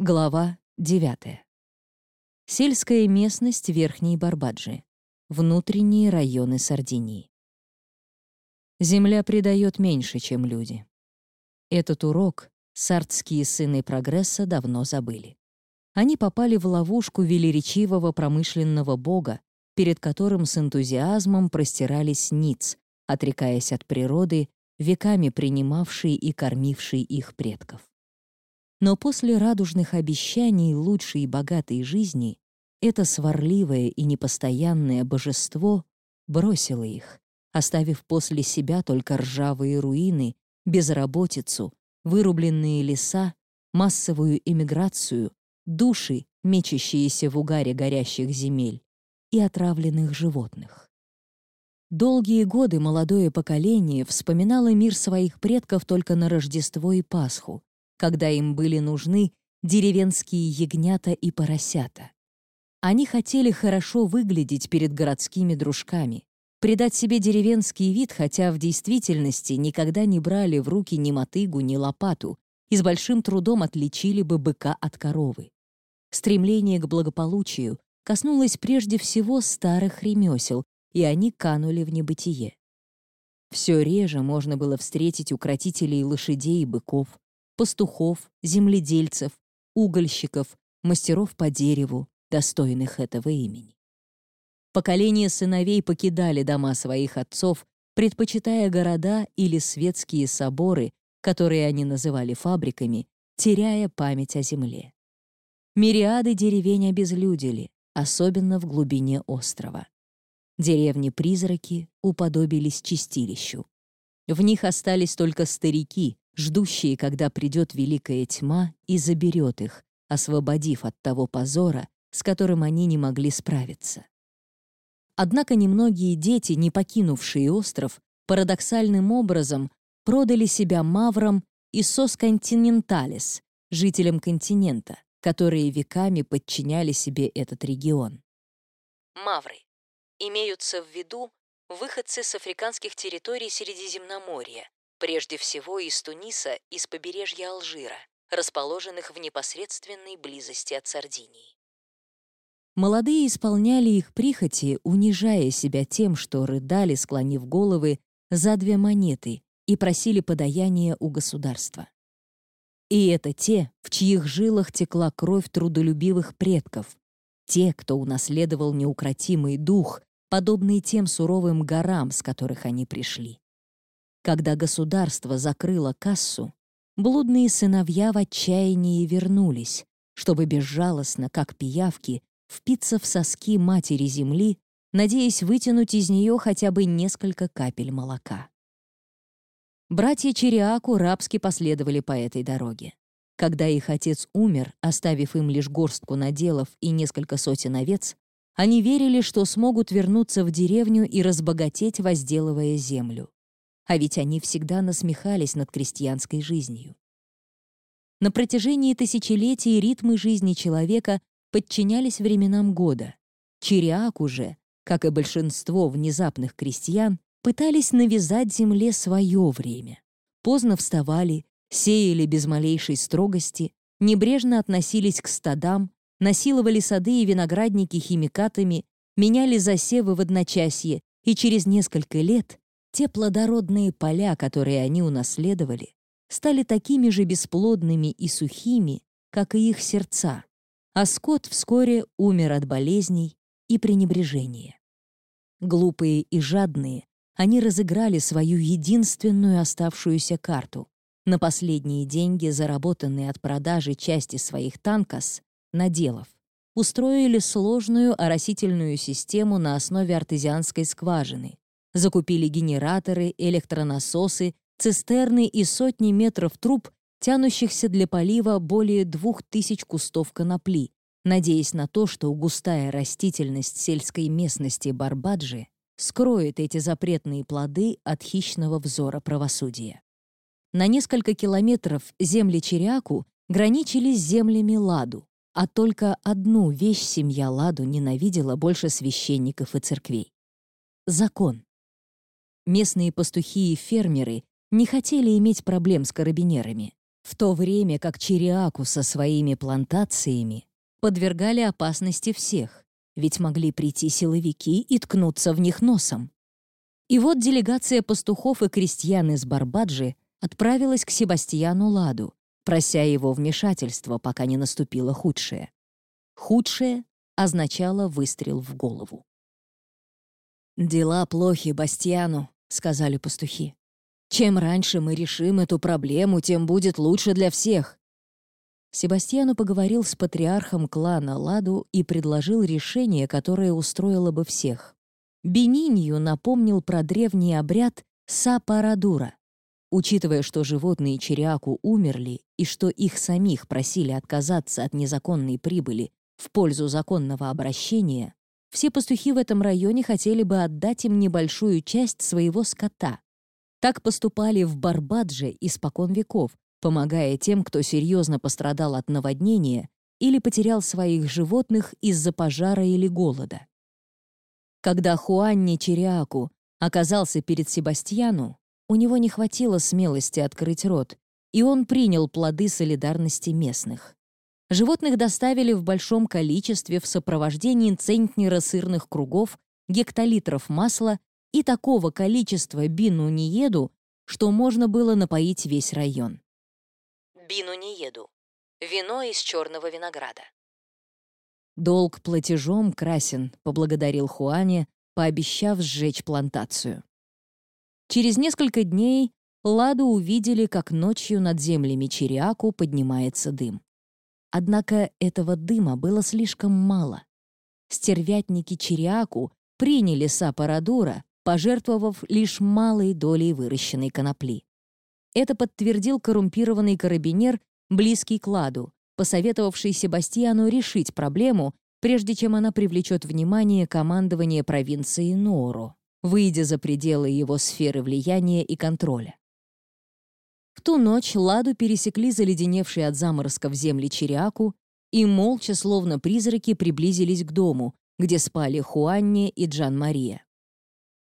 Глава 9. Сельская местность Верхней Барбаджи. Внутренние районы Сардинии. Земля предает меньше, чем люди. Этот урок сардские сыны прогресса давно забыли. Они попали в ловушку велеречивого промышленного бога, перед которым с энтузиазмом простирались ниц, отрекаясь от природы, веками принимавшей и кормившей их предков. Но после радужных обещаний лучшей и богатой жизни это сварливое и непостоянное божество бросило их, оставив после себя только ржавые руины, безработицу, вырубленные леса, массовую эмиграцию, души, мечащиеся в угаре горящих земель, и отравленных животных. Долгие годы молодое поколение вспоминало мир своих предков только на Рождество и Пасху, когда им были нужны деревенские ягнята и поросята. Они хотели хорошо выглядеть перед городскими дружками, придать себе деревенский вид, хотя в действительности никогда не брали в руки ни мотыгу, ни лопату и с большим трудом отличили бы быка от коровы. Стремление к благополучию коснулось прежде всего старых ремесел, и они канули в небытие. Все реже можно было встретить укротителей лошадей и быков, пастухов, земледельцев, угольщиков, мастеров по дереву, достойных этого имени. Поколения сыновей покидали дома своих отцов, предпочитая города или светские соборы, которые они называли фабриками, теряя память о земле. Мириады деревень обезлюдили, особенно в глубине острова. Деревни-призраки уподобились чистилищу. В них остались только старики, ждущие, когда придет великая тьма и заберет их, освободив от того позора, с которым они не могли справиться. Однако немногие дети, не покинувшие остров, парадоксальным образом продали себя маврам и сосконтиненталис, жителям континента, которые веками подчиняли себе этот регион. Мавры. Имеются в виду выходцы с африканских территорий Средиземноморья, прежде всего из Туниса и с побережья Алжира, расположенных в непосредственной близости от Сардинии. Молодые исполняли их прихоти, унижая себя тем, что рыдали, склонив головы, за две монеты и просили подаяния у государства. И это те, в чьих жилах текла кровь трудолюбивых предков, те, кто унаследовал неукротимый дух, подобный тем суровым горам, с которых они пришли. Когда государство закрыло кассу, блудные сыновья в отчаянии вернулись, чтобы безжалостно, как пиявки, впиться в соски матери земли, надеясь вытянуть из нее хотя бы несколько капель молока. Братья Чериаку рабски последовали по этой дороге. Когда их отец умер, оставив им лишь горстку наделов и несколько сотен овец, они верили, что смогут вернуться в деревню и разбогатеть, возделывая землю а ведь они всегда насмехались над крестьянской жизнью. На протяжении тысячелетий ритмы жизни человека подчинялись временам года. Чириак уже, как и большинство внезапных крестьян, пытались навязать земле свое время. Поздно вставали, сеяли без малейшей строгости, небрежно относились к стадам, насиловали сады и виноградники химикатами, меняли засевы в одночасье и через несколько лет те плодородные поля, которые они унаследовали, стали такими же бесплодными и сухими, как и их сердца, а скот вскоре умер от болезней и пренебрежения. Глупые и жадные, они разыграли свою единственную оставшуюся карту на последние деньги, заработанные от продажи части своих танкас, наделов, устроили сложную оросительную систему на основе артезианской скважины, закупили генераторы, электронасосы, цистерны и сотни метров труб, тянущихся для полива более двух тысяч кустов конопли, надеясь на то, что густая растительность сельской местности Барбаджи скроет эти запретные плоды от хищного взора правосудия. На несколько километров земли Черяку граничили с землями Ладу, а только одну вещь семья Ладу ненавидела больше священников и церквей — закон. Местные пастухи и фермеры не хотели иметь проблем с карабинерами. в то время как Чириаку со своими плантациями подвергали опасности всех, ведь могли прийти силовики и ткнуться в них носом. И вот делегация пастухов и крестьян из Барбаджи отправилась к Себастьяну Ладу, прося его вмешательства, пока не наступило худшее. Худшее означало выстрел в голову. «Дела плохи, Бастьяну», — сказали пастухи. «Чем раньше мы решим эту проблему, тем будет лучше для всех». Себастьяну поговорил с патриархом клана Ладу и предложил решение, которое устроило бы всех. Бенинью напомнил про древний обряд Сапарадура. Учитывая, что животные Чериаку умерли и что их самих просили отказаться от незаконной прибыли в пользу законного обращения, все пастухи в этом районе хотели бы отдать им небольшую часть своего скота. Так поступали в Барбадже испокон веков, помогая тем, кто серьезно пострадал от наводнения или потерял своих животных из-за пожара или голода. Когда Хуанни Чериаку оказался перед Себастьяну, у него не хватило смелости открыть рот, и он принял плоды солидарности местных. Животных доставили в большом количестве в сопровождении центнера сырных кругов, гектолитров масла и такого количества бину не еду, что можно было напоить весь район. Бину не еду. Вино из черного винограда. «Долг платежом красен», — поблагодарил Хуане, пообещав сжечь плантацию. Через несколько дней Ладу увидели, как ночью над землями Чириаку поднимается дым. Однако этого дыма было слишком мало. Стервятники Чириаку приняли Сапарадура, пожертвовав лишь малой долей выращенной конопли. Это подтвердил коррумпированный карабинер, близкий к Ладу, посоветовавший Себастьяну решить проблему, прежде чем она привлечет внимание командования провинции Нору, выйдя за пределы его сферы влияния и контроля. В ту ночь Ладу пересекли заледеневшие от заморозков земли Чириаку и молча, словно призраки, приблизились к дому, где спали Хуанни и Джан-Мария.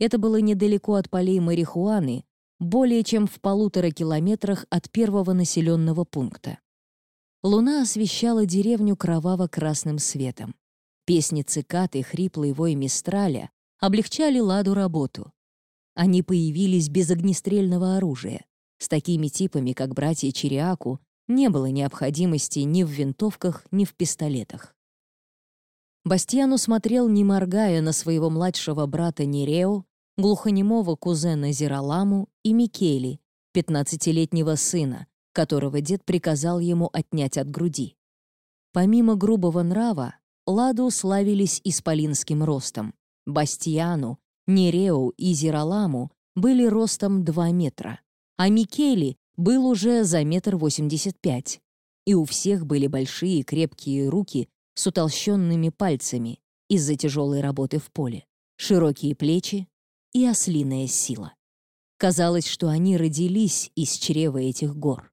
Это было недалеко от полей марихуаны, более чем в полутора километрах от первого населенного пункта. Луна освещала деревню кроваво-красным светом. Песни цикад и хриплый вой мистраля облегчали Ладу работу. Они появились без огнестрельного оружия. С такими типами, как братья Чириаку, не было необходимости ни в винтовках, ни в пистолетах. Бастьяну смотрел, не моргая, на своего младшего брата Нерео, глухонемого кузена Зираламу и Микели, пятнадцатилетнего сына, которого дед приказал ему отнять от груди. Помимо грубого нрава, Ладу славились исполинским ростом. Бастиану, Нереу и Зираламу были ростом 2 метра, а Микели был уже за метр восемьдесят пять. И у всех были большие крепкие руки с утолщенными пальцами из-за тяжелой работы в поле, широкие плечи и ослиная сила. Казалось, что они родились из чрева этих гор.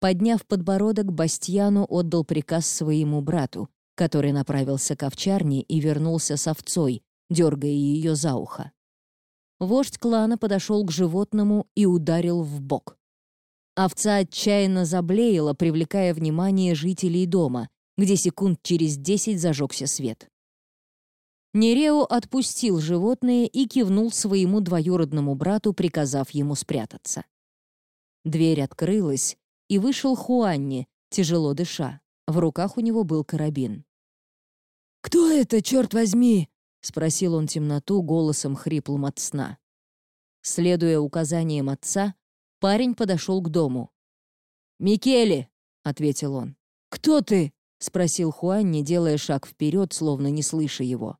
Подняв подбородок, Бастьяну отдал приказ своему брату, который направился к овчарне и вернулся с овцой, дергая ее за ухо. Вождь клана подошел к животному и ударил в бок. Овца отчаянно заблеяла, привлекая внимание жителей дома, где секунд через десять зажегся свет. Нерео отпустил животное и кивнул своему двоюродному брату, приказав ему спрятаться. Дверь открылась, и вышел Хуанни, тяжело дыша. В руках у него был карабин. «Кто это, черт возьми?» — спросил он темноту голосом хриплым от сна. Следуя указаниям отца, парень подошел к дому. «Микеле!» — ответил он. «Кто ты?» — спросил Хуанни, делая шаг вперед, словно не слыша его.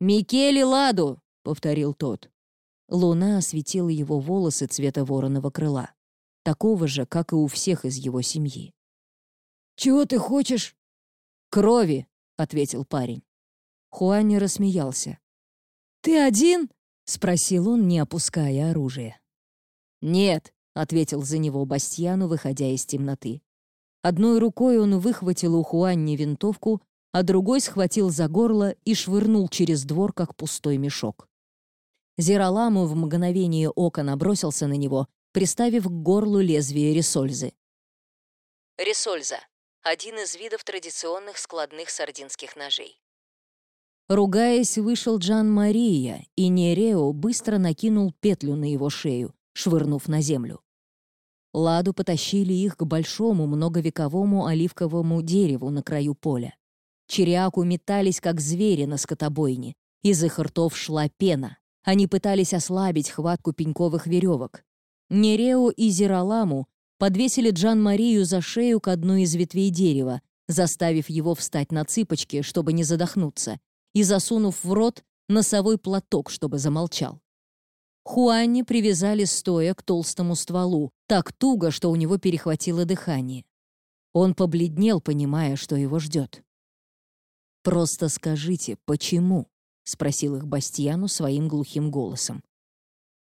«Микеле Ладу!» — повторил тот. Луна осветила его волосы цвета вороного крыла такого же, как и у всех из его семьи. «Чего ты хочешь?» «Крови», — ответил парень. Хуани рассмеялся. «Ты один?» — спросил он, не опуская оружие. «Нет», — ответил за него Бастьяну, выходя из темноты. Одной рукой он выхватил у Хуанни винтовку, а другой схватил за горло и швырнул через двор, как пустой мешок. Зираламу в мгновение ока набросился на него приставив к горлу лезвие ресользы. Ресольза — один из видов традиционных складных сардинских ножей. Ругаясь, вышел Джан Мария, и Нерео быстро накинул петлю на его шею, швырнув на землю. Ладу потащили их к большому многовековому оливковому дереву на краю поля. Чериаку метались, как звери на скотобойне. Из их ртов шла пена. Они пытались ослабить хватку пеньковых веревок. Нерео и Зираламу подвесили Джан-Марию за шею к одной из ветвей дерева, заставив его встать на цыпочки, чтобы не задохнуться, и засунув в рот носовой платок, чтобы замолчал. Хуанни привязали стоя к толстому стволу, так туго, что у него перехватило дыхание. Он побледнел, понимая, что его ждет. «Просто скажите, почему?» — спросил их Бастьяну своим глухим голосом.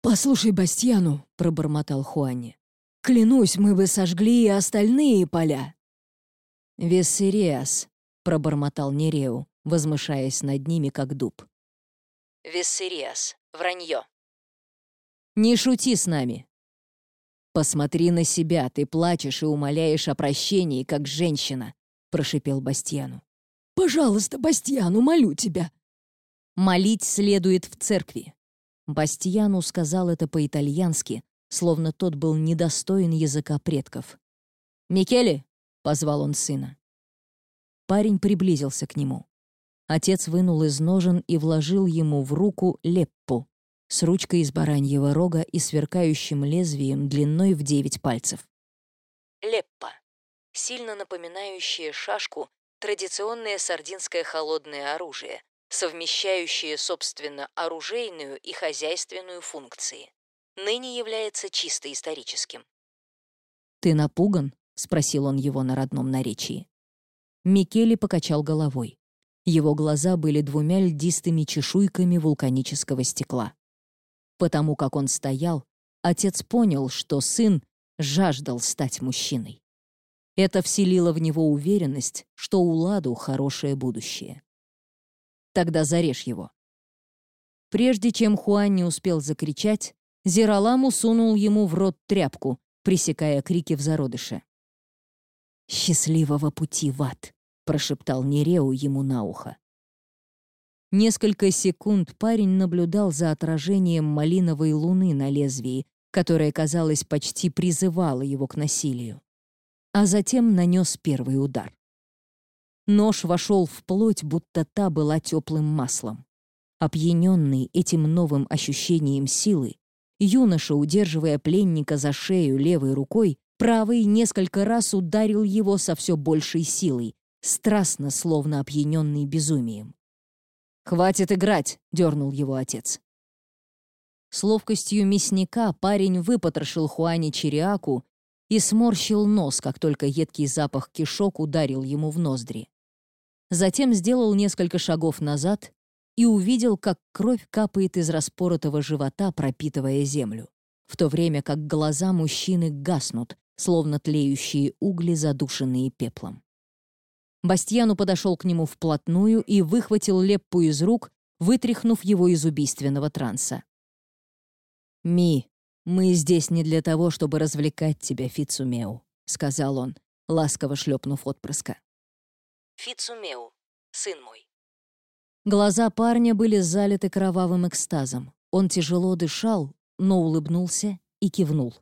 «Послушай, Бастьяну», — пробормотал Хуанни, «клянусь, мы бы сожгли и остальные поля». «Вессериас», — пробормотал Нереу, возмышаясь над ними, как дуб. «Вессериас, вранье». «Не шути с нами». «Посмотри на себя, ты плачешь и умоляешь о прощении, как женщина», — прошипел Бастьяну. Пожалуйста, Бастьян, умолю тебя!» «Молить следует в церкви». Бастьяну сказал это по-итальянски, словно тот был недостоин языка предков. «Микеле!» — позвал он сына. Парень приблизился к нему. Отец вынул из ножен и вложил ему в руку леппу с ручкой из бараньего рога и сверкающим лезвием длиной в девять пальцев. Леппа — сильно напоминающая шашку традиционное сардинское холодное оружие, совмещающее, собственно, оружейную и хозяйственную функции. Ныне является чисто историческим. «Ты напуган?» — спросил он его на родном наречии. Микеле покачал головой. Его глаза были двумя льдистыми чешуйками вулканического стекла. Потому как он стоял, отец понял, что сын жаждал стать мужчиной. Это вселило в него уверенность, что у Ладу хорошее будущее. Тогда зарежь его. Прежде чем Хуан не успел закричать, Зираламу сунул ему в рот тряпку, пресекая крики в зародыше. «Счастливого пути в ад!» — прошептал Нереу ему на ухо. Несколько секунд парень наблюдал за отражением малиновой луны на лезвии, которое, казалось, почти призывало его к насилию а затем нанес первый удар. Нож вошел в плоть, будто та была теплым маслом. Опьяненный этим новым ощущением силы, юноша, удерживая пленника за шею левой рукой, правый несколько раз ударил его со все большей силой, страстно, словно опьяненный безумием. «Хватит играть!» — дернул его отец. С ловкостью мясника парень выпотрошил Хуане Чериаку и сморщил нос, как только едкий запах кишок ударил ему в ноздри. Затем сделал несколько шагов назад и увидел, как кровь капает из распоротого живота, пропитывая землю, в то время как глаза мужчины гаснут, словно тлеющие угли, задушенные пеплом. Бастьяну подошел к нему вплотную и выхватил Леппу из рук, вытряхнув его из убийственного транса. «Ми, «Мы здесь не для того, чтобы развлекать тебя, Фицумеу», — сказал он, ласково шлепнув отпрыска. «Фицумеу, сын мой». Глаза парня были залиты кровавым экстазом. Он тяжело дышал, но улыбнулся и кивнул.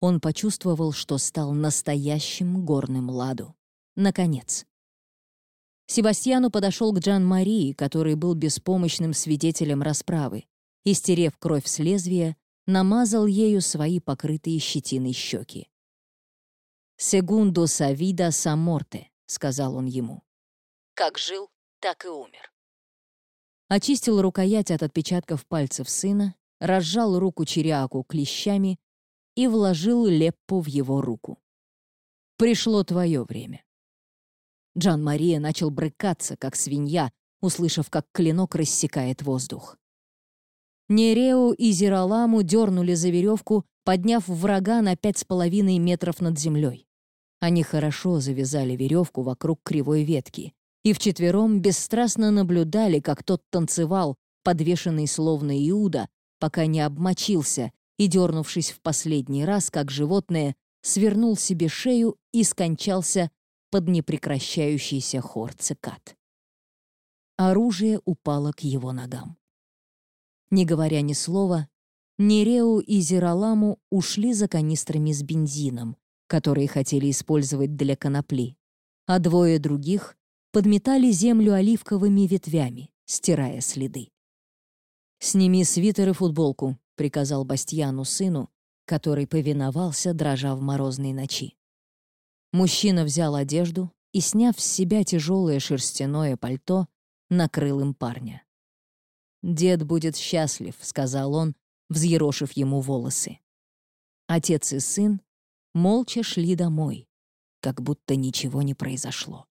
Он почувствовал, что стал настоящим горным ладу. Наконец. Себастьяну подошел к Джан-Марии, который был беспомощным свидетелем расправы, и, стерев кровь с лезвия, намазал ею свои покрытые щетиной щеки. «Сегундо савида саморте», — сказал он ему. «Как жил, так и умер». Очистил рукоять от отпечатков пальцев сына, разжал руку Чериаку клещами и вложил леппу в его руку. «Пришло твое время». Джан-Мария начал брыкаться, как свинья, услышав, как клинок рассекает воздух. Нерео и Зираламу дернули за веревку, подняв врага на пять с половиной метров над землей. Они хорошо завязали веревку вокруг кривой ветки и вчетвером бесстрастно наблюдали, как тот танцевал, подвешенный словно Иуда, пока не обмочился и, дернувшись в последний раз, как животное, свернул себе шею и скончался под непрекращающийся хор цикад. Оружие упало к его ногам. Не говоря ни слова, Нереу и Зираламу ушли за канистрами с бензином, которые хотели использовать для конопли, а двое других подметали землю оливковыми ветвями, стирая следы. «Сними свитер и футболку», — приказал Бастьяну сыну, который повиновался, дрожа в морозной ночи. Мужчина взял одежду и, сняв с себя тяжелое шерстяное пальто, накрыл им парня. «Дед будет счастлив», — сказал он, взъерошив ему волосы. Отец и сын молча шли домой, как будто ничего не произошло.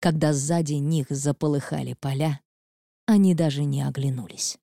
Когда сзади них заполыхали поля, они даже не оглянулись.